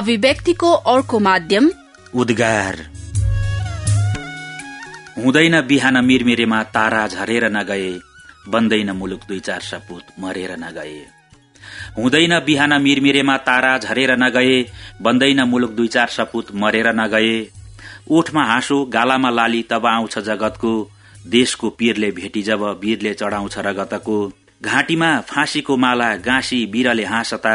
अभिव्यक्तिको अर्को माध्यम उद्गार। हुँदैन बिहान मिरमिरेमा तारा झरेर नगए बन्दैन मुलुक दुई चार सपुत मरेर नगए। हुँदैन बिहान मिरमिरेमा तारा झरेर नगए बन्दैन मुलुक दुई चार सपुत मरेर नगए। ओठमा हाँसो गालामा लाली तब आउँछ जगतको देशको पीरले भेटी जब वीरले चढाउँछ रगतको। घाँटीमा फाँसीको माला गाँसी बिरले हाँसता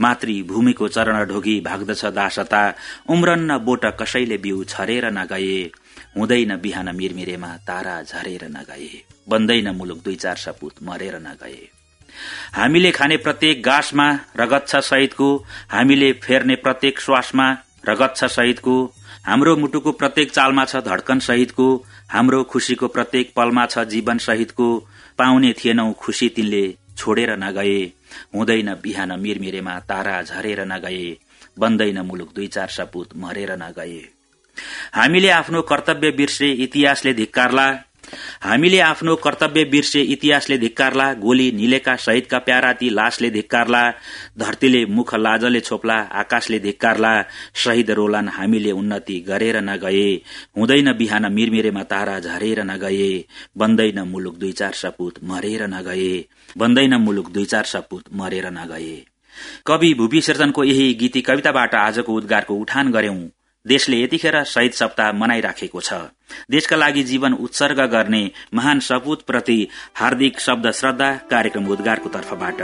मातृभूमिको चरण ढोगी भाग्दछ दासता उम्रन्न बोट कसैले बिउ छरेर नगए हुँदैन बिहान मिरमिरेमा तारा झरेर नगए बन्दैन मुलुक दुई चार सपुत मरेर नगए हामीले खाने प्रत्येक गाँसमा रगत छ शहीदको हामीले फेर्ने प्रत्येक श्वासमा रगत छ शहीदको हाम्रो मुटुको प्रत्येक चालमा छ धड्कन शहीदको हाम्रो खुशीको प्रत्येक पलमा छ जीवन शहीदको पाउने थिएनौ खुशी तिनले छोडेर नगए। हुँदैन बिहान मिरमिरेमा तारा झरेर नगए। बन्दैन मुलुक दुई चार सपुत मरेर नगए। हामीले आफ्नो कर्तव्य बिर्से इतिहासले धिक्कारला। हामीले आफ्नो कर्तव्य बिर्से इतिहासले धिक्कारला गोली निलेका शहीदका प्यारा ती लासले धिक्कारला धरतीले मुख लाजले छोप्ला आकाशले धिक्कारला शहीद रोलान हामीले उन्नति गरेर नगए। हुँदैन बिहान मिरमिरेमा तारा झरेर नगए। बन्दैन मुलुक दुई चार सपुत मरेर नगए। बन्दैन मुलुक दुई चार सपुत मरेर नगए। कवि भूपी सिर्जनको यही गीती कविताबाट आजको उद्गारको उठान गर्यौं। देशले यतिखेर शहीद सप्ताह मनाइराखेको छ। देशका लागि जीवन उत्सर्ग गर्ने महान सपूत प्रति हार्दिक शब्द श्रद्धा कार्यक्रम उद्गारको तर्फबाट।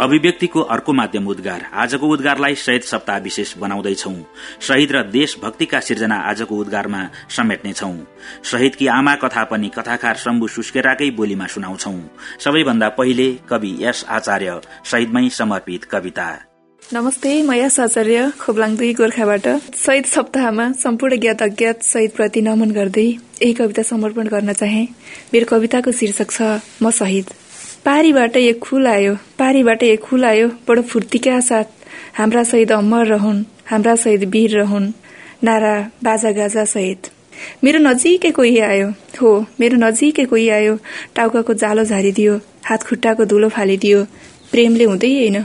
अभिव्यक्तिको अर्को माध्यम उद्गार। आजको उद्गारलाई शहीद सप्ताह विशेष बनाउँदैछौ। शहीद र देशभक्तिका सिर्जना आजको उद्गारमा समेट्नेछौ। शहीदकी आमा कथा पनि कथाकार शम्भु सुस्केराकै बोलीमा सुनाउँछौ। सबैभन्दा पहिले कवि यस आचार्य शहीदमै समर्पित कविता। नमस्ते म यस आचार्य खोबलाङ दुई गोर्खाबाट। शहीद सप्ताहमा सम्पूर्ण ज्ञात अज्ञात शहीद प्रति नमन गर्दै यही कविता समर्पण गर्न चाहे। मेरो कविताको शीर्षक छ म शहीद। पारीबाट एक फूल आयो। पारीबाट एक फूल आयो। बडो फुर्तीका साथ। हाम्रा सहित अमर रहन्। हाम्रा सहित वीर रहन्। नारा बाजा गाजा सहित। मेरो नजिकै कोही आयो। हो मेरो नजिकै कोही आयो। टाउकाको जालो झारिदियो। हात खुट्टाको धुलो फालिदियो। प्रेमले हुँदै होइन।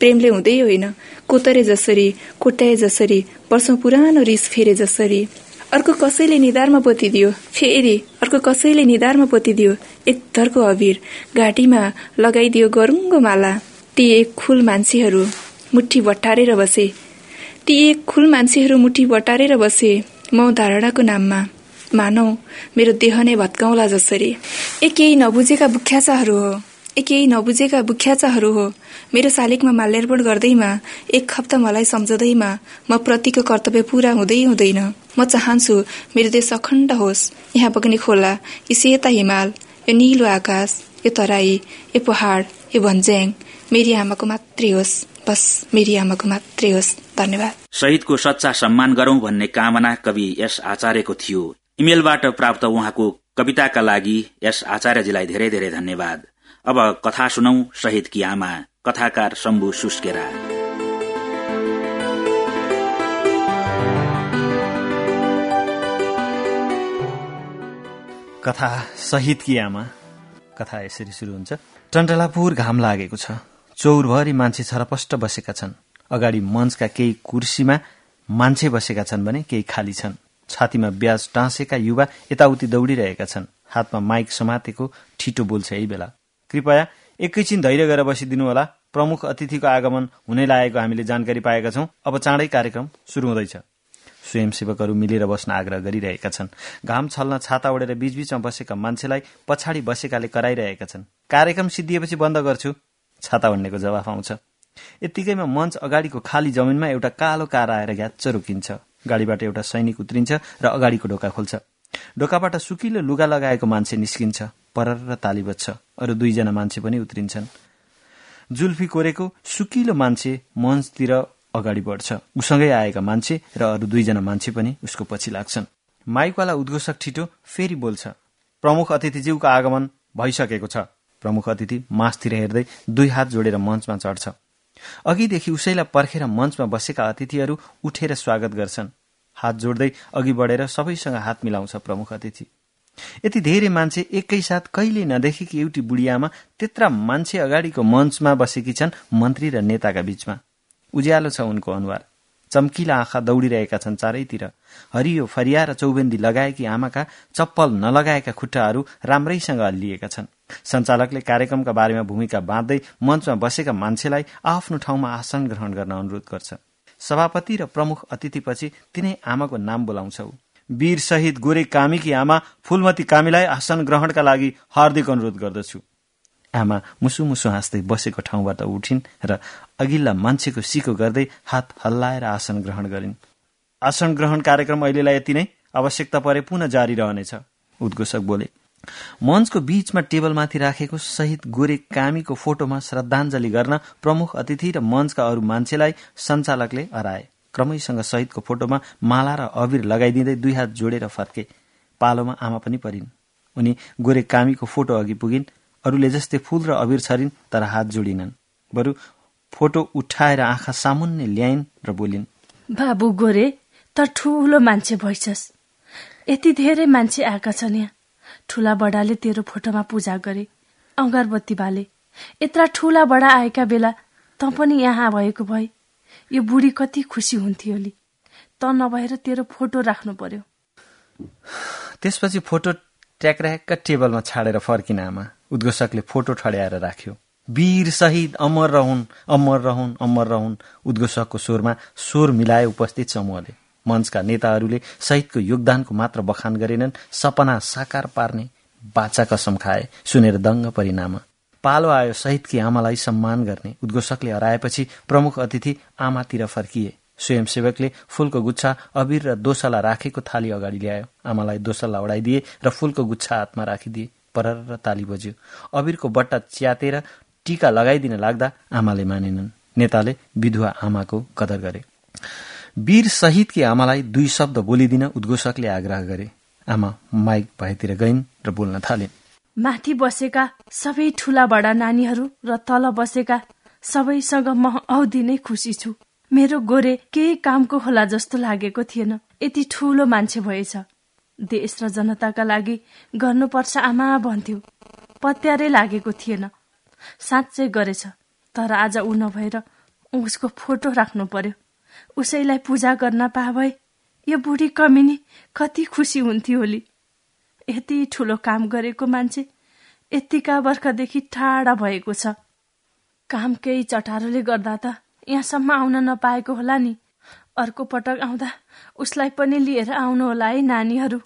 प्रेमले हुँदै होइन। कोतरे जसरी कोट्याए जसरी वर्षौं पुरानो रिस फेरे जसरी। अर्को कसैले निधारमा पोतिदियो। फेरि अर्को कसैले निधारमा पोतिदियो। धरको अबिर। घाँटीमा लगाइदियो गरुङ्गो माला ती एक खुल मान्छेहरू मुठी बटारेर बसे। ती एक खुल मान्छेहरू मुठी बटारेर बसे म धारणाको नाममा। मानौ मेरो देह नै भत्काउला जसरी। ए केही नबुझेका बुख्याचाहरू हो। ए केही नबुझेका बुख्याचाहरू हो। मेरो शालिगमा माल्यार्पण गर्दैमा एक हप्ता मलाई सम्झँदैमा म प्रतिको कर्तव्य पूरा हुँदै हुँदैन। म चाहन्छु मेरो देश अखण्ड होस्। यहाँ बग्ने खोला यो सेता हिमाल। यो निलो आकाश यो तराई यो पहाड यो भन्ज्याङ मेरी आमाको मात्रै होस् बस मेरी आमाको मात्रै होस् धन्यवाद। शहीदको सच्चा सम्मान गरौं भन्ने कामना कवि यस आचार्यको थियो। इमेलबाट प्राप्त उहाँको कविताका लागि यस आचार्यजीलाई धेरै धेरै धन्यवाद। अब कथा सुनौ शहीदकी आमा कथाकार शम्भु सुस्केरा। कथा शहीदकी आमा? कथा यसरी सुरु हुन्छ। टन्टलापुर घाम लागेको छ। चौरभरि मान्छे छरपष्ट बसेका छन्। अगाडि मञ्चका केही कुर्सीमा मान्छे बसेका छन् भने केही खाली छन्। छातीमा ब्याज टाँसेका युवा यताउति दौडिरहेका छन्। हातमा माइक समातेको ठिटो बोल्छ यही बेला। कृपया एकैछिन धैर्य गरेर बसिदिनु होला। प्रमुख अतिथिको आगमन हुनै लागेको हामीले जानकारी पाएका छौं। अब चाँडै कार्यक्रम शुरू हुँदैछ। स्वयंसेवकहरू मिलेर बस्न आग्रह गरिरहेका छन्। घाम छल्न छाता ओढेर बीचबीचमा बसेका मान्छेलाई पछाडि बसेकाले कराइरहेका छन्। कार्यक्रम सिद्धिएपछि बन्द गर्छु छाता ओढ्नेको जवाफ आउँछ। यत्तिकैमा मञ्च अगाडिको खाली जमिनमा एउटा कालो कार आएर घ्याच्च रोकिन्छ। गाडीबाट एउटा सैनिक उत्रिन्छ र अगाडिको ढोका खोल्छ। ढोकाबाट सुकिलो लुगा लगाएको मान्छे निस्किन्छ परर ताली बज्छ अरू दुईजना मान्छे पनि उत्रिन्छन्। जुल्फी कोरेको सुकिलो मान्छे मञ्चतिर अगाडि बढ्छ। उसँगै आएका मान्छे र अरू दुईजना मान्छे पनि उसको पछि लाग्छन्। माइकवाला उद्घोषक छिटो फेरि बोल्छ प्रमुख अतिथिज्यूको आगमन भइसकेको छ। प्रमुख अतिथि मासतिर हेर्दै दुई हात जोडेर मञ्चमा चढ्छ। अघिदेखि उसैलाई पर्खेर मञ्चमा बसेका अतिथिहरू उठेर स्वागत गर्छन्। हात जोड्दै अघि बढेर सबैसँग हात मिलाउँछ प्रमुख अतिथि। यति धेरै मान्छे एकैसाथ कहिले नदेखेकी एउटी बुढियामा त्यत्रा मान्छे अगाडिको मञ्चमा बसेकी छन् मन्त्री र नेताका बीचमा। उज्यालो छ उनको अनुहार। चम्किला आँखा दौडिरहेका छन् चारैतिर। हरियो फरिया र चौबन्दी लगाएकी आमाका चप्पल नलगाएका खुट्टाहरू राम्रैसँग अल्लिएका छन्। सञ्चालकले कार्यक्रमका बारेमा भूमिका बाँध्दै मञ्चमा बसेका मान्छेलाई आफ्नो ठाउँमा आसन ग्रहण गर्न अनुरोध गर्छ। सभापति र प्रमुख अतिथिपछि तिनै आमाको नाम बोलाउँछौ। वीर शहीद गोरे कामीकी आमा फूलमती कामीलाई आसन ग्रहणका लागि हार्दिक अनुरोध गर्दछु। आमा मुसु मुसु हाँस्दै बसेको ठाउँबाट उठिन् र अघिल्ला मान्छेको सिको गर्दै हात हल्लाएर आसन ग्रहण गरिन्। आसन ग्रहण कार्यक्रम अहिलेलाई यति नै। आवश्यकता परे पुनः जारी रहनेछ उद्घोषक बोले। मञ्चको बीचमा टेबलमाथि राखेको शहीद गोरे कामीको फोटोमा श्रद्धाञ्जली गर्न प्रमुख अतिथि र मञ्चका अरू मान्छेलाई सञ्चालकले हराए। क्रमैसँग शहीदको फोटोमा माला र अबिर लगाइदिँदै दुई हात जोडेर फर्के। पालोमा आमा पनि परिन्। उनी गोरे कामीको फोटो अघि पुगिन्। अरूले जस्तै फूल र अबिर छरिन् तर हात जोडिनन्। बरु फोटो उठाएर आँखा सामुन्ने ल्याइन् र बोलिन् बाबु गोरे त ठुलो मान्छे भइछस्। यति धेरै मान्छे आएका छन् यहाँ। ठुला बडाले तेरो फोटोमा पूजा गरे। अगरबत्ती बाले। यत्रा ठुला बडा आएका बेला त पनि यहाँ भएको भए। यो बुढी कति खुसी हुन्थ्यो नि त नभएर तेरो फोटो राख्नु पर्यो। त्यसपछि फोटो ट्याक्राक्क टेबलमा छाडेर फर्किन आमा उद्घोषकले फोटो ठड्याएर राख्यो। वीर शहीद अमर रहन् अमर रहन् अमर रहन् उद्घोषकको स्वरमा स्वर मिलाए उपस्थित समूहले। मञ्चका नेताहरूले शहीदको योगदानको मात्र बखान गरेनन् सपना साकार पार्ने बाचा कसम खाए सुनेर दङ्ग परिणाम। पालो आयो शहीदकी आमालाई सम्मान गर्ने उद्घोषकले हराएपछि प्रमुख अतिथि आमातिर फर्किए। स्वयंसेवकले फूलको गुच्छा अबिर र दोसला राखेको थाली अगाडि ल्यायो। आमालाई दोसला उडाइदिए र फूलको गुच्छा हातमा राखिदिए। परर र ताली बज्यो। अबिरको बट्टा च्यातेर टीका लगाइदिन लाग्दा आमाले मानेनन्। नेताले विधुवा आमाको कदर गरे। वीर शहीदकी आमालाई दुई शब्द बोलिदिन उद्घोषकले आग्रह गरे। आमा माइक भएतिर गइन् र बोल्न थालिन् माथि बसेका सबै ठूला बडा नानीहरू र तल बसेका सबैसँग म औधी नै खुसी छु। मेरो गोरे केही कामको होला जस्तो लागेको थिएन। यति ठूलो मान्छे भएछ। देश र जनताका लागि गर्नुपर्छ आमा भन्थ्यो। पत्यारै लागेको थिएन। साँच्चै गरेछ। तर आज ऊ नभएर उसको फोटो राख्नु पर्यो। उसैलाई पूजा गर्न पा भए यो बुढी कमिनी कति खुसी हुन्थ्यो होली। यति ठुलो काम गरेको मान्छे यतिका वर्षदेखि टाढा भएको छ। काम केही चटारोले गर्दा त यहाँसम्म आउन नपाएको होला नि। अर्को पटक आउँदा उसलाई पनि लिएर आउनु होला है नानीहरू।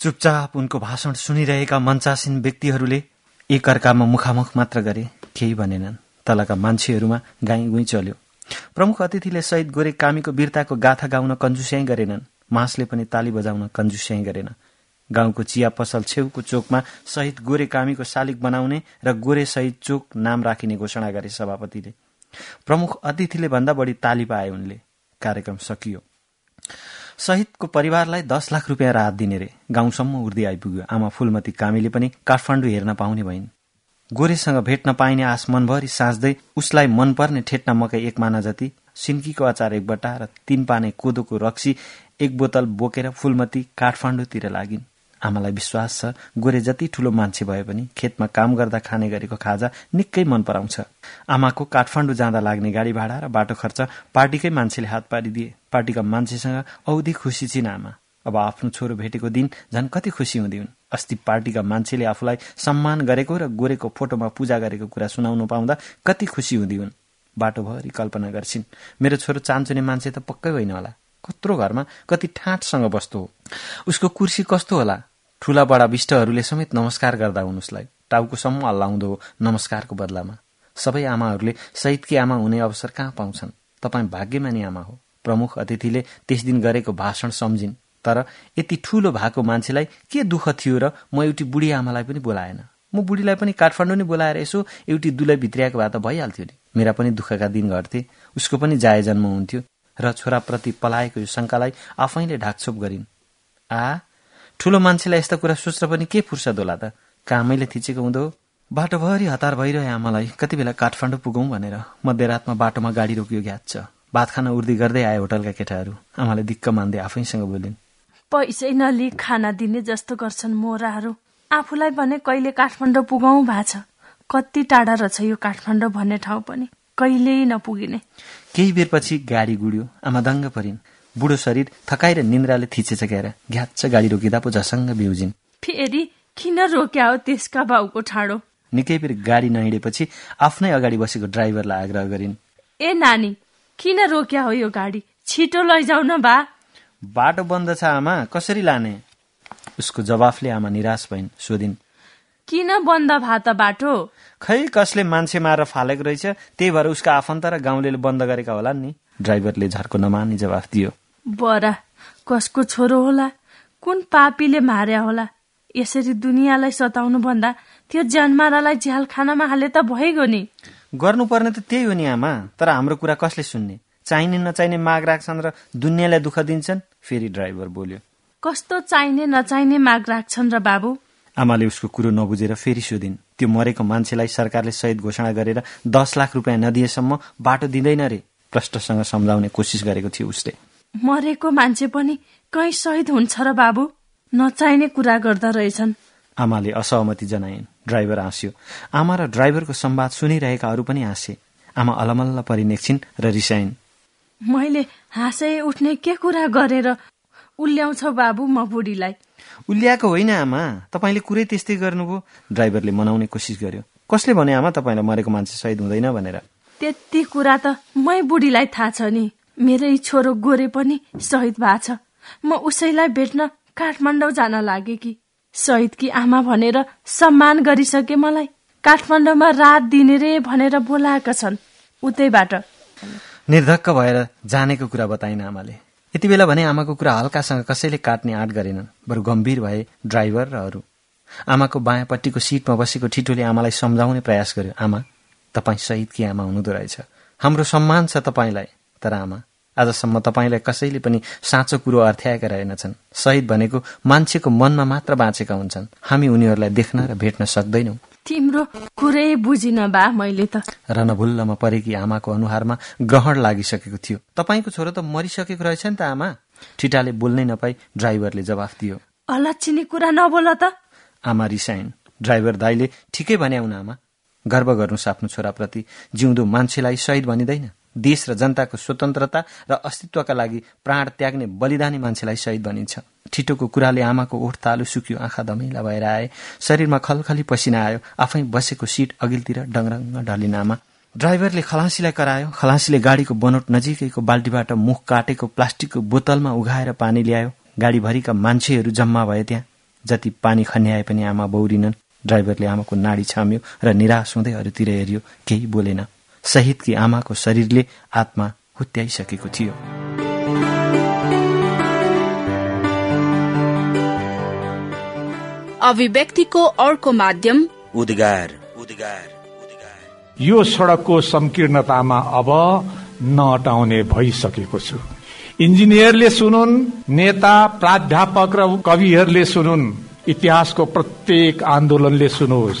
चुपचाप उनको भाषण सुनिरहेका मञ्चासीन व्यक्तिहरूले एकअर्कामा मुखामुख मात्र गरे। केही भनेनन्। तलका मान्छेहरूमा गाई गुई चल्यो। प्रमुख अतिथिले शहीद गोरे कामीको वीरताको गाथा गाउन कन्जुस्याइ गरेनन्। मासले पनि ताली बजाउन कन्जुस्याइ गरेन। गाउँको चिया पसल छेउको चोकमा शहीद गोरे कामीको शालिग बनाउने र गोरे शहीद चोक नाम राखिने घोषणा गरे सभापतिले। प्रमुख अतिथिले भन्दा बढी ताली पाए उनले। कार्यक्रम सकियो। शहीदको परिवारलाई दस लाख रुपियाँ राहत दिने रे। गाउँसम्म उर्दै आइपुग्यो। आमा फूलमती कामीले पनि काठमाडौँ हेर्न पाउने भइन्। गोरेसँग भेट्न पाइने आस मनभरि साँच्दै उसलाई मनपर्ने ठेट्ना मकै एक माना जति सिन्कीको अचार एक बट्टा र तीन पाने कोदोको रक्सी एक बोतल बोकेर फूलमती काठमाडौँतिर लागिन्। आमालाई विश्वास छ गोरे जति ठूलो मान्छे भए पनि खेतमा काम गर्दा खाने गरेको खाजा निकै मन पराउँछ। आमाको काठमाडौँ जाँदा लाग्ने गाडी भाडा र बाटो खर्च पार्टीकै मान्छेले हात पारिदिए। पार्टीका मान्छेसँग औधी खुसी छिन् आमा। अब आफ्नो छोरो भेटेको दिन झन् कति खुसी हुँदै अस्ति पार्टीका मान्छेले आफूलाई सम्मान गरेको र गोरेको फोटोमा पूजा गरेको कुरा सुनाउनु पाउँदा कति खुसी हुँदै हुन् बाटोभरि कल्पना गर्छिन्। मेरो छोरो चान्चुने मान्छे त पक्कै होइन होला। कत्रो घरमा कति ठाँटसँग बस्दो हो। उसको कुर्सी कस्तो होला? ठूला बडा विष्टहरूले समेत नमस्कार गर्दा हुन् उसलाई। टाउकोसम्म हल्लाउँदो हो नमस्कारको बदलामा। सबै आमाहरूले शहीदकी आमा हुने अवसर कहाँ पाउँछन्? तपाईँ भाग्यमानी आमा हो। प्रमुख अतिथिले त्यस दिन गरेको भाषण सम्झिन्। तर यति ठूलो भएको मान्छेलाई के दुःख थियो र म एउटी बुढी आमालाई पनि बोलाएन? म बुढीलाई पनि काठमाडौँ नै बोलाएर यसो एउटी दुलै भित्रियाको भए त भइहाल्थ्यो नि। मेरा पनि दुःखका दिन घट्थे। उसको पनि जाय जन्म हुन्थ्यो र छोराप्रति पलाएको यो शङ्कालाई आफैले ढाकछोप गरिन्। आ ठूलो मान्छेलाई यस्ता कुरा सोच्न पनि के फुर्सद होला त? कामैले थिचेको हुँदो? बाटोभरि हतार भइरहे आमालाई। कति बेला काठमाडौँ पुगौँ भनेर मध्यरातमा बाटोमा गाडी रोकियो ग्याच भात खान उर्दी गर्दै आए होटलका केटाहरू। आमाले दिक्क मान्दै आफैसँग बोलिन्। पैसै नलिई खाना दिने जस्तो गर्छन् मोराहरू। आफूलाई भने कहिले काठमाडौँ पुगाउ भएको छ। कति टाढा रहेछ यो काठमाडौँ भन्ने ठाउँ पनि। कहिल्यै नपुगिने। केही बेरपछि गाडी गुड्यो। आमा दङ्ग परिन्। बुढो शरीर थकाइ र निन्द्राले थिचेचक्याएर घ्याच्च गाडी रोकिँदा पो झसङ्ग बिउजिन्। फेरि किन रोक्या हो त्यसका बाउको ठाडो? निकै बेर गाडी नहिँडेपछि आफ्नै अगाडि बसेको ड्राइभरलाई आग्रह गरिन्। ए नानी किन रोक्या हो यो गाडी? छिटो लैजाउ न बा। बाटो बन्द छ आमा कसरी लाने? उसको जवाफले आमा निराश भइन्। सोधिन् किन बन्द भा त बाटो? खै कसले मान्छे मारेर फालेको रहेछ? त्यही भएर उसका आफन्त र गाउँले बन्द गरेका होला नि। ड्राइभरले झर्को नमानी जवाफ दियो। बरा कसको छोरो होला? कुन पापीले मार्या होला? यसरी दुनियाँलाई सताउनु भन्दा त्यो जन्मारालाई झ्याल खानामा हाले त भइगयो नि। गर्नुपर्ने त त्यही हो नि आमा तर हाम्रो कुरा कसले सुन्ने? चाहिने नचाहिने माग राख्छन् र दुनियाँलाई दुःख दिन्छन् फेरि ड्राइभर बोल्यो। कस्तो चाहिने नचाहिने माग राख्छन् र बाबु? आमाले उसको कुरो नबुझेर फेरि सोधिन् त्यो मरेको मान्छेलाई सरकारले शहीद घोषणा गरेर दस लाख रुपियाँ नदिएसम्म बाटो दिँदैन रे। प्रष्टसँग सम्झाउने कोसिस गरेको थियो उसले। मरेको मान्छे पनि कहीँ शहीद हुन्छ र बाबु? नचाहिने कुरा गर्दा रहेछन्। आमाले असहमति जनाइन्। ड्राइभर हाँस्यो आमा र ड्राइभरको संवाद सुनिरहेकाहरू पनि हाँसे। आमा अलमल्ल परिनेक्छिन् र रिसाइन्। मैले हाँसै उठ्ने के कुरा गरेर उल्याउँछ बाबु म बुढीलाई? उल्याएको होइन आमा। तपाईँले कुरै त्यस्तै गर्नुभयो। ड्राइभरले मनाउने कोसिस गर्यो। कसले भने आमा तपाईँलाई मरेको मान्छे सहिद हुँदैन भनेर? त्यति कुरा त मै बुढीलाई थाहा छ नि। मेरै छोरो गोरे पनि शहीद भएको छ। म उसैलाई भेट्न काठमाडौँ जान लागे कि? शहीदकी आमा भनेर सम्मान गरिसके मलाई? काठमाडौँमा रात दिने रे भनेर बोलाएका छन्। उतैबाट निर्धक्क भएर जानेको कुरा बताइन् आमाले। यति बेला भने आमाको कुरा हल्कासँग कसैले काट्ने आँट गरेनन् बरु गम्भीर भए ड्राइभर र अरू। आमाको बायाँपट्टिको सिटमा बसेको ठिटोले आमालाई सम्झाउने प्रयास गर्यो। आमा तपाईँ शहीदकी आमा हुनुहुँदो रहेछ? हाम्रो सम्मान छ तपाईँलाई तर आमा आजसम्म तपाईँलाई कसैले पनि साँचो कुरो अर्थ्याएका रहेनछन्। शहीद भनेको मान्छेको मनमा मात्र बाँचेका हुन्छन्। हामी उनीहरूलाई देख्न र भेट्न सक्दैनौ। तिम्रो कुरै बुझिन बा मैले त। रनभुल्लमा परेकी आमाको अनुहारमा ग्रहण लागिसकेको थियो। तपाईँको छोरो त मरिसकेको रहेछ नि त आमा। ठिटाले बोल्नै नपाई ड्राइभरले जवाफ दियो। अलक्षिने कुरा नबोल त। आमा रिसाइन्। ड्राइभर दाईले ठिकै भने आउन आमा। गर्व गर्नुहोस् आफ्नो छोराप्रति। जिउँदो मान्छेलाई शहीद भनिँदैन। देश र जनताको स्वतन्त्रता र अस्तित्वका लागि प्राण त्याग्ने बलिदानी मान्छेलाई शहीद भनिन्छ। ठिटोको कुराले आमाको ओठ तालु सुक्यो आँखा धमिला भएर आए। शरीरमा खलखली पसिना आयो। आफै बसेको सिट अघिल्तिर डङरङ्ग ढलिन आमा ड्राइभरले खलासीलाई करायो। खलासीले गाडीको बनोट नजिकैको बाल्टीबाट मुख काटेको प्लास्टिकको बोतलमा उघाएर पानी ल्यायो। गाडीभरिका मान्छेहरू जम्मा भए त्यहाँ। जति पानी खन्याए पनि आमा बौरिनन्। ड्राइभरले आमाको नाडी छाम्यो र निराश हुँदै अरूतिर हेऱ्यो। केही बोलेन। शहीदकी आमाको शरीरले आत्मा हुत्याइसकेको थियो। अभिव्यक्तिको अर्को माध्यम उद्गार उद्गार उद्गार। यो सड़कको संकीर्णतामा अब नअटाउने भइसकेको छु। इन्जिनियरले सुनुन् नेता प्राध्यापक र कविहरूले सुनुन्। इतिहासको प्रत्येक आन्दोलनले सुनोस्।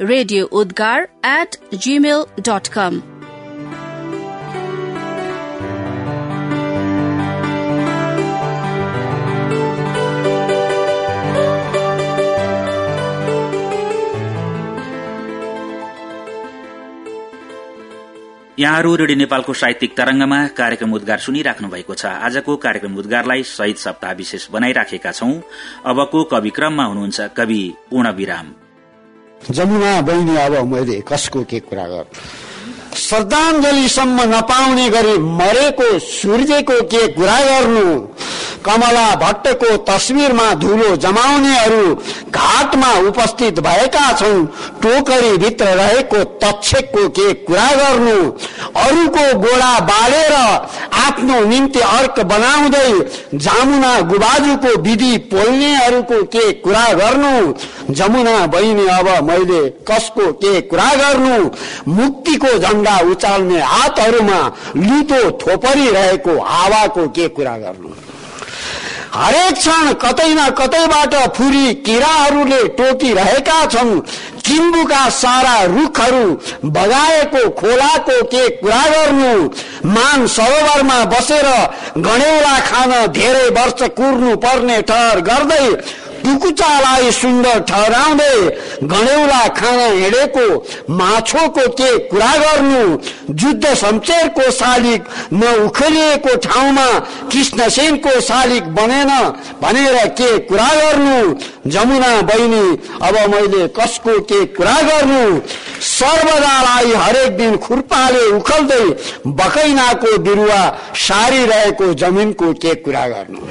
radio Udgar at Gmail dot com यहाँहरू रेडियो नेपालको साहित्यिक तरंगमा कार्यक्रम उद्गार सुनिराख्नु भएको छ। आजको कार्यक्रम उद्गारलाई शहीद सप्ताह विशेष बनाइराखेका छौं। अबको कवि क्रममा हुनुहुन्छ कवि पूर्ण विराम जमुना बहिनी अब मैले कसको के कुरा गर्नु? श्रद्धाञ्जलीसम्म नपाउने गरी मरेको सूर्यको के कुरा गर्नु? कमला भट्टको तस्विरमा धुलो जमाउनेहरू घाटमा उपस्थित भएका छन्। टोकरी भित्र रहेको तक्षकको के कुरा गर्नु? अरूको गोडा बालेर आफ्नो निम्ति अर्क बनाउँदै जामुना गुबाजुको विधि पोल्नेहरूको के कुरा गर्नु? जमुना बहिनी अब मैले कसको के कुरा गर्नु? मुक्तिको झण्डा उचाल्ने हातहरूमा लुतो थोपरी रहेको हावाको के कुरा गर्नु? हरेक क्षण कतै न कतैबाट फुरी किराहरूले टोकिरहेका छन्। किम्बुका सारा रुखहरू बगाएको खोलाको के कुरा गर्नु। मान सरोवरमा बसेर गणेउला खान धेरै वर्ष कुर्नु पर्ने ठहर गर्दै टुकुचालाई सुन्दर ठहराउँदै गणेउला खान हिँडेको माछोको के कुरा गर्नु? जुद्ध शमशेरको शालिक नउखलिएको ठाउँमा कृष्णसेनको शालिक बनेन भनेर के कुरा गर्नु? जमुना बहिनी अब मैले कसको के कुरा गर्नु? सर्वदालाई हरेक दिन खुर्पाले उखल्दै बकैनाको बिरुवा सारिरहेको जमिनको के कुरा गर्नु?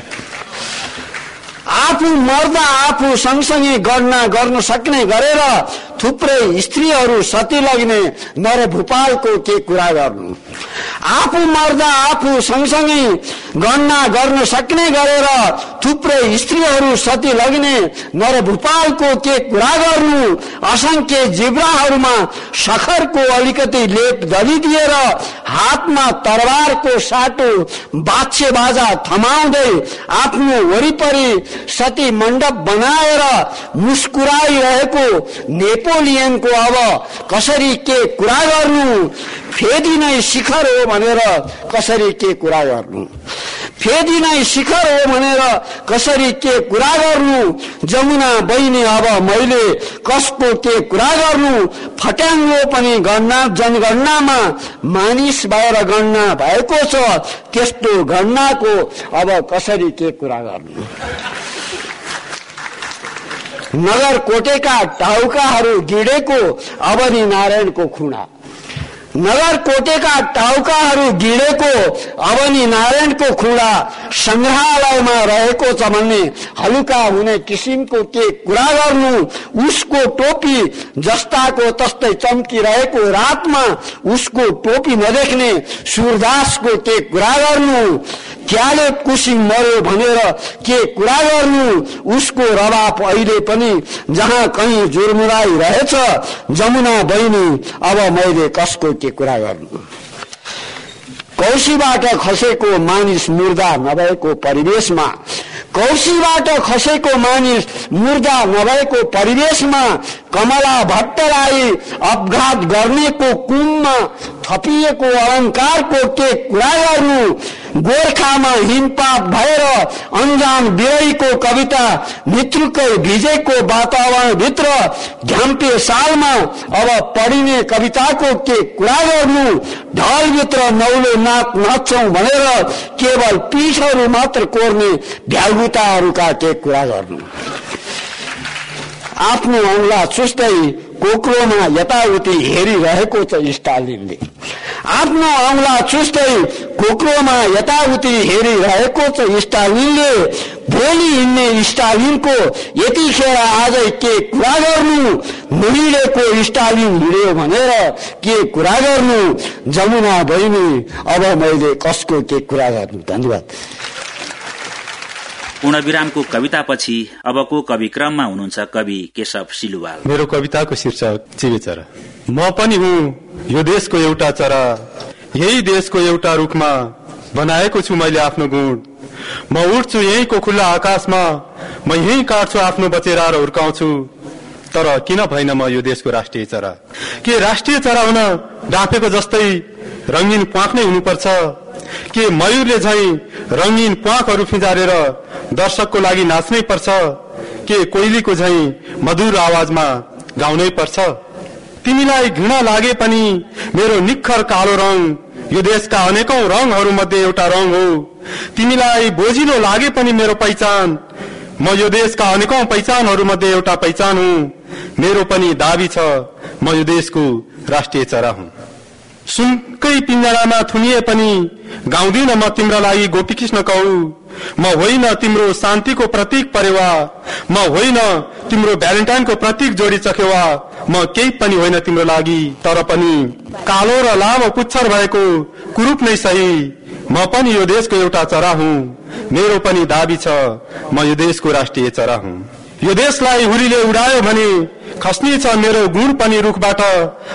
आफू मर्दा आफू सँगसँगै गणना गर्न सक्ने गरेर थुप्रै स्त्रीहरू सती लग्ने नर भूपालको के कुरा गर्नु? आफू मर्दा आफू सँगसँगै गणना गर्न सक्ने गरेर थुप्रै स्त्रीहरू सती लग्ने नर भूपालको के कुरा गर्नु असंख्य जिब्राहरूमा सखरको अलिकति लेप गरिदिएर हातमा तरबारको साटो बाछे बाजा थमाउँदै आफ्नो वरिपरि सती मण्डप बनाएर मुस्कुराइरहेको नेपोलियनको अब कसरी के कुरा गर्नु फेदी नै शिखर हो भनेर कसरी के कुरा गर्नु फेदी नै शिखर हो भनेर कसरी के कुरा गर्नु जमुना बहिनी अब मैले कसको के कुरा गर्नु फट्याङ्गो पनि गणना जनगणनामा मानिस भएर गणना भएको छ त्यस्तो गणनाको अब कसरी के कुरा गर्नु नगर कोटेका टाउकाहरू गिडेको अवधि नारायणको खुणा नगर कोटेका टाउकाहरू गिडेको अवनी नारायणको खुडा संग्रहालयमा रहेको छ भन्ने हलुका हुने किसिमको के कुरा गर्नु उसको टोपी जस्ताको तस्तै चम्किरहेको रातमा उसको टोपी नदेख्ने सूरदासको के कुरा गर्नु क्याले कुसिङ मर्यो भनेर के कुरा गर्नु? उसको रवाप अहिले पनि जहाँ कहीँ जुर्मुराई रहेछ जमुना बहिनी अब मैले कसको के कुरा गर्नु? कौशीबाट खसेको मानिस मुर्दा नभएको परिवेशमा कौशीबाट खसेको मानिस मुर्दा नभएको परिवेशमा कमला भट्टराई अपघात गर्नेको कुममा थपिएको अलङ्कारको के कुरा गर्नु? गोर्खामा हिमपात भएर अन्जान बिरईको कविता भित्रुकै भिजेको वातावरणभित्र घ्याम्पे सालमा अब पढिने कविताको के कुरा गर्नु? ढलभित्र नौलो नाक नाच्छौं भनेर केवल पिठहरू मात्र कोर्ने भ्यागुताहरूका के कुरा गर्नु? आफ्नो औंला चुस्दै कोक्रोमा यताउति हेरिरहेको छ स्टालिनले। आफ्नो औंला चुस्दै कोक्रोमा यताउति हेरिरहेको छ स्टालिनले भोलि हिँड्ने स्टालिनको यतिखेर आजै के कुरा गर्नु नहिँडेको स्टालिन हिँड्यो भनेर के कुरा गर्नु जमुना बहिनी अब मैले कसको के कुरा गर्नु धन्यवाद पूर्णविरामको कवितापछि अबको कवि क्रममा हुनुहुन्छ कवि केशव सिलुवाल। मेरो कविताको शीर्षक म पनि हुँ यो देशको एउटा चरा। यही देशको एउटा रूखमा बनाएको छु मैले आफ्नो गुण। म उठ्छु यहीँको खुल्ला आकाशमा म यहीँ काट्छु आफ्नो बचेरा र हुर्काउँछु। तर किन भएन म यो देशको राष्ट्रिय चरा? के राष्ट्रिय चरा हुन डाँफेको जस्तै रङ्गीन प्वाख नै हुनुपर्छ? के मयूरले झै रङ्गीन प्वाखहरू फिजारेर दर्शकको लागि नाच्नै पर्छ के कोइलीको झै मधुर आवाजमा गाउनै पर्छ। तिमीलाई घृणा लागे पनि मेरो निखर कालो रङ यो देशका अनेकौं रङहरू मध्ये एउटा रङ हो। तिमीलाई बोझिलो लागे पनि मेरो पहिचान म यो देशका अनेकौं पहिचानहरू मध्ये एउटा पहिचान हुँ। मेरो पनि दावी छ म यो देशको राष्ट्रिय चरा हुँ। सुनकै पिंजरामा थुनिए पनि गाउँदिन म तिम्रा लागि गोपीकृष्ण कहु। म होइन तिम्रो शान्तिको प्रतीक परेवा। म होइन तिम्रो भ्यालेन्टाइनको प्रतीक जोडी चखेवा। म केही पनि होइन तिम्रो लागि तर पनि कालो र लामो पुच्छर भएको कुरूप नै सही। म पनि यो देशको एउटा चरा हुँ। मेरो पनि दाबी छ। म यो देशको राष्ट्रिय चरा हुँ। यो देशलाई हुरीले उडायो भने खस्नेछ मेरो गुण पनि रुखबाट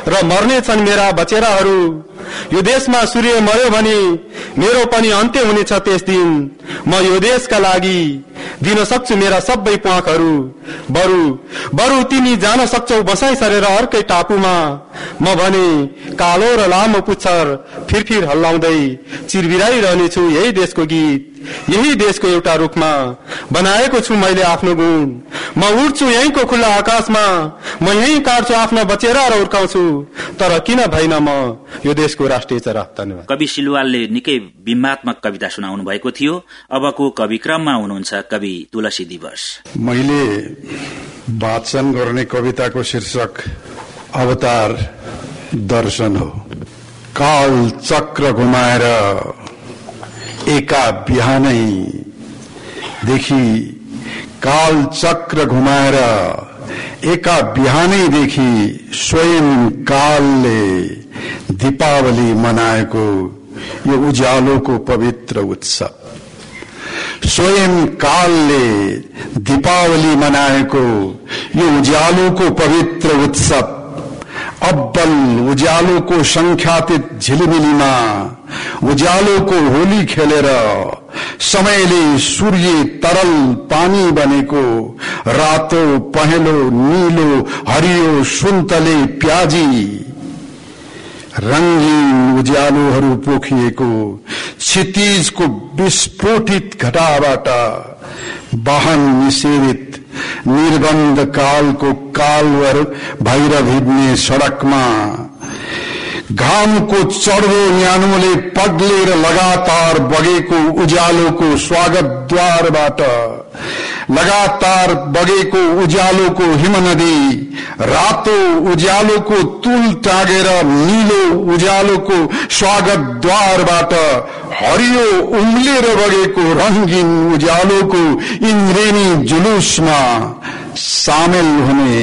र मर्नेछन् मेरा बचेराहरू। यो देशमा सूर्य मर्यो भने मेरो पनि अन्त्य हुनेछ त्यस दिन। म यो देशका लागि दिन सक्छु मेरा सबै प्वाखहरू बरु बरु तिमी जान सक्छौ बसाइ सरेर अर्कै टापुमा। म भने कालो र लामो पुच्छर फिरफिर हल्लाउँदै चिरबिराइरहनेछु यही देशको गीत। यही देशको एउटा रूपमा बनाएको छु मैले आफ्नो गुण। म उड्छु यहीँको खुल्ला आकाशमा। म यहीँ काट्छु आफ्नो बचेरा र उर्काउँछु। तर किन भएन म यो देशको राष्ट्रिय चरा धन्यवाद। कवि सिलवालले निकै बिम्बात्मक कविता सुनाउनु भएको थियो। अबको कविक्रममा हुनुहुन्छ कवि तुलसी दिवस। मैले वाचन गर्ने कविताको शीर्षक अवतार दर्शन हो। काल चक्र घुमाएर एका बिहानैदेखि काल चक्र घुमाएर एका बिहानैदेखि स्वयं कालले दीपावली मनाएको यो उज्यालोको पवित्र उत्सव। स्वयं कालले दीपावली मनाएको यो को पवित्र उत्सव अब्बल उज्यालोको संख्यातीत झिलिमिलीमा को होली खेलेर समयले सूर्य तरल पानी बनेको रातो पहेँलो निलो हरियो सुन्तले प्याजी। रङ्गीन उज्यालोहरू पोखिएको क्षितिजको विस्फोटित घटाबाट वाहन निषेधित निर्बन्ध कालको कालवर भैर भिड्ने सडकमा घामको चढ्दो न्यानोले पग्लेर लगातार बगेको उज्यालोको स्वागतद्वारबाट लगातार बगेको उज्यालोको हिमनदी रातो उज्यालोको तुल टागेर निलो उज्यालोको स्वागतद्वारबाट हरियो उम्लेर बगेको रङ्गिन उज्यालोको इन्द्रेणी जुलुसमा सामेल हुने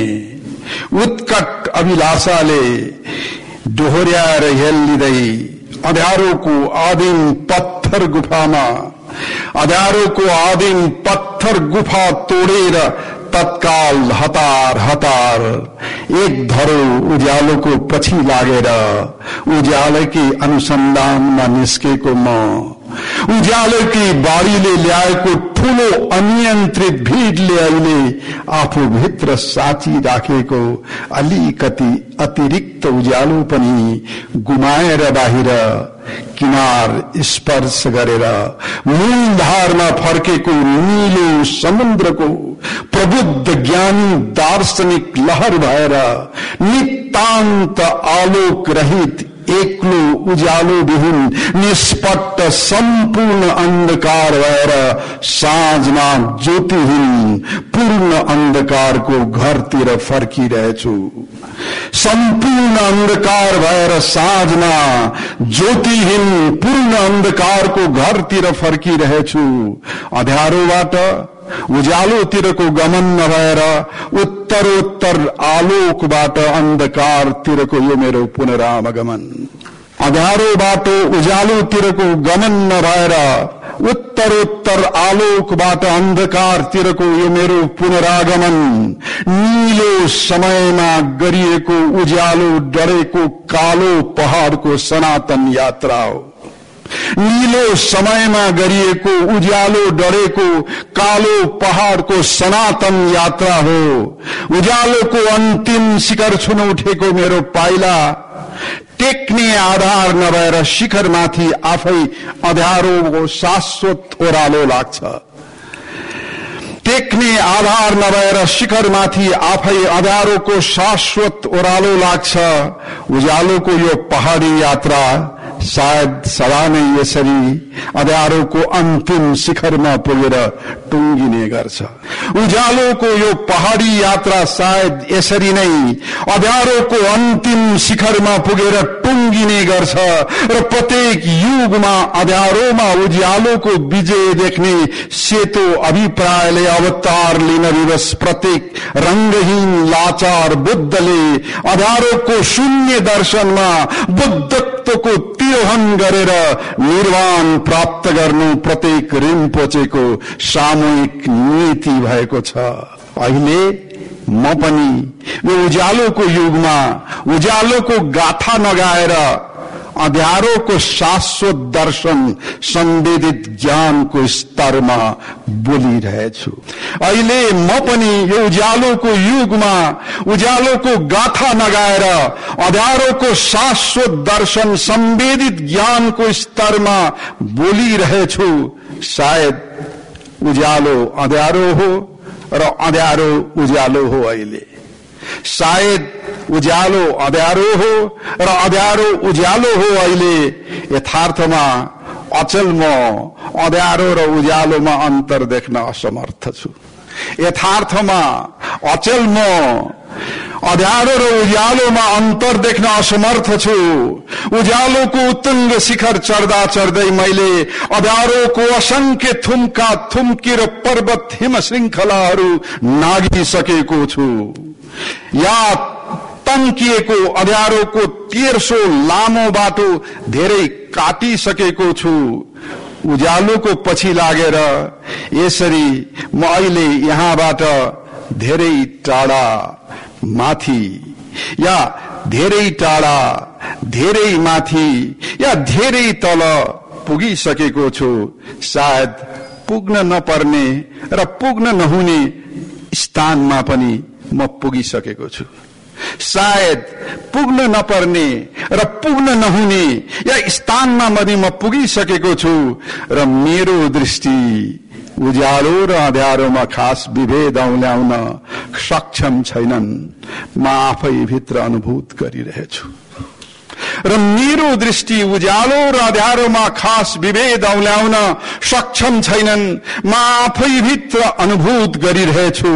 उत्कट अभिलाषाले डोहोर्याएर हेलिँदै अँध्यारोको आदिम पत्थर गुफामा अँध्यारोको आदिम पत्थर गुफा तोडेर तत्काल हतार हतार। एक धरो उज्यालोको पछि लागेर। अनुसंधान अनुसन्धानमा निस्केको म। उज्यालोकी बाढीले ल्याएको ठूलो अनियन्त्रित भिडले अहिले आफूभित्र साची राखेको अलिकति अतिरिक्त उज्यालो पनि गुमाएर बाहिर। किनार स्पर्श गरेर मूलधारमा फर्केको निलो समुद्रको प्रबुद्ध ज्ञानी दार्शनिक लहर भएर नितान्त आलोक रहित एक्लो उज्यालो विहीन निष्पट्ट सम्पूर्ण अन्धकार भएर साँझमा ज्योतिहीन पूर्ण अन्धकारको घरतिर फर्किरहेछु। सम्पूर्ण अन्धकार भएर साँझमा ज्योतिहीन पूर्ण अन्धकारको घरतिर फर्किरहेछु। अध्यारोबाट उज्यालोतिरको गमन नभएर उत्तरोत्तर आलोकबाट अन्धकारतिरको यो मेरो पुनरागमन। अँध्यारो बाटो उज्यालोतिरको गमन नभएर उत्तरोत्तर आलोकबाट अन्धकारतिरको यो मेरो पुनरागमन निलो समयमा गरिएको उज्यालो डरेको कालो पहाड़को सनातन यात्रा हो। निलो समयमा गरिएको उज्यालो डढेको कालो पहाड़को सनातन यात्रा हो। उज्यालोको अन्तिम शिखर छुन उठेको मेरो पाइला। टेक्ने आधार नभएर शिखरमाथि आफै अँध्यारोको शाश्वत ओह्रालो लाग्छ। टेक्ने आधार नभएर शिखरमाथि आफै अँध्यारोको शाश्वत ओह्रालो लाग्छ। उज्यालोको यो पहाड़ी यात्रा सायद सदा नै यसरी अँध्यारोको अन्तिम शिखरमा पुगेर टुङ्गिने गर्छ। उज्यालोको यो पहाडी यात्रा सायद यसरी नै अँध्यारोको अन्तिम शिखरमा पुगेर रङ्गिने गर्छ र प्रत्येक युगमा अध्यारोमा उज्यालोको विजय देख्ने सेतो अभिप्रायले अवतार लिन दिवस प्रत्येक रङ्गहीन लाचार बुद्धले अध्यारोको शून्य दर्शनमा बुद्धत्वको तिरोहन गरेर निर्वाण प्राप्त गर्नु प्रत्येक रिम्पोचेको सामूहिक नीति भएको छ। अहिले म पनि यो उज्यालोको युगमा उज्यालोको गाथा नगाएर अध्यारोको शाश्वत दर्शन सम्वेदित ज्ञानको स्तरमा बोलिरहेछु। अहिले म पनि यो उज्यालोको युगमा उज्यालोको गाथा नगाएर अध्यारोको शाश्वत दर्शन सम्वेदित ज्ञानको स्तरमा बोलिरहेछु। सायद उज्यालो अध्यारो हो। र अँध्यारो उज्यालो हो अहिले। सायद उज्यालो अँध्यारो हो र अँध्यारो उज्यालो हो अहिले। यथार्थमा अचल म अँध्यारो र उज्यालोमा अन्तर देख्न असमर्थ छु। यथार्थमा अचल म अध्यारो र उज्यालोमा अन्तर देख्न असमर्थ छु उज्यालोको उत्तुङ्ग शिखर चढ्दा चढ्दै मैले अध्यारोको असंख्य थुम्का थुम्की र पर्वत हिम श्रृङ्खलाहरू नागिसकेको छु या तन्किएको अध्यारोको तेर्सो लामो बाटो धेरै काटिसकेको छु उज्यालोको पछि लागेर यसरी म अहिले यहाँबाट धेरै टाढा माथि या धेरै टाढा धेरै माथि या धेरै तल पुगिसकेको छु। सायद पुग्न नपर्ने र पुग्न नहुने स्थानमा पनि म पुगिसकेको छु। सायद पुग्न नपर्ने र पुग्न नहुने या स्थानमा पनि म पुगिसकेको छु र मेरो दृष्टि उज्यालो र अँध्यारोमा खास विभेद औल्याउन सक्षम छैनन्। म आफै भित्र अनुभूत गरिरहेछु। र मेरो दृष्टि उज्यालो र अध्यारोमा खास विभेद औल्याउन सक्षम छैनन्। म आफैभित्र अनुभूत गरिरहेछु।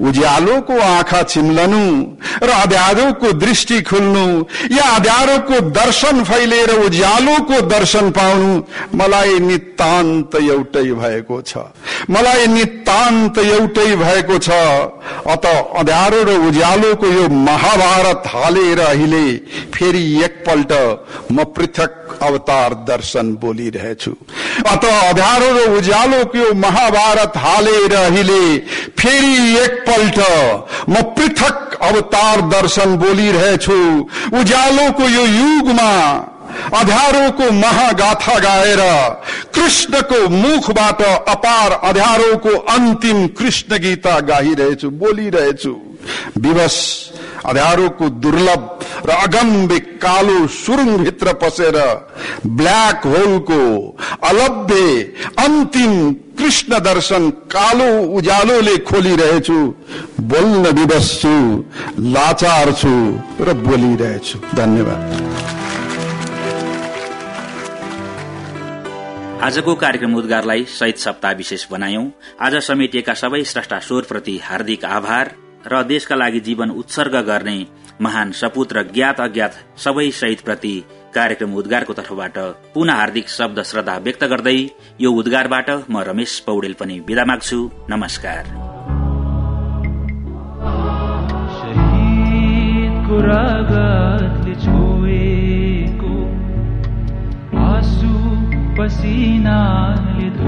उज्यालोको आँखा चिम्लनु र अध्यारोको दृष्टि खुल्नु या अध्यारोको दर्शन फैलेर उज्यालोको दर्शन पाउनु मलाई नितान्त एउटै भएको छ। मलाई नितान्त एउटै भएको छ। अत अध्यारो र उज्यालोको यो महाभारत हालेर अहिले फेरि एकपल्ट पल्ट म पृथक अवतार दर्शन बोलिरहेछु अत अध्यारो र उज्यालोको महाभारत हालेर अहिले फेरि एकपल्ट म पृथक अवतार दर्शन बोलिरहेछु उज्यालोको यो युगमा अध्यारोको महागाथा गाएर कृष्णको मुखबाट अपार अध्यारोको अन्तिम कृष्ण गीता गाइरहेछु बोलिरहेछु विवश अध्यारोको दुर्लभ र अगम्य कालो भित्र पसेर ब्ल्याक होलको अलभ्य अन्तिम कृष्ण दर्शन कालो उज्यालोले खोलिरहेछु बोल्न विवश छु लाचार छु र बोलिरहेछु। धन्यवाद। आजको कार्यक्रम उद्गारलाई शहीद सप्ताह विशेष बनायौं। आज समेटिएका सबै स्रष्टा स्वरप्रति हार्दिक आभार र देशका लागि जीवन उत्सर्ग गर्ने महान सपूत र ज्ञात अज्ञात सबै शहीदप्रति कार्यक्रम उद्गारको तर्फबाट पुनः हार्दिक शब्द श्रद्धा व्यक्त गर्दै यो उद्गारबाट म रमेश पौडेल पनि विदा माग्छु। नमस्कार। पसिनाले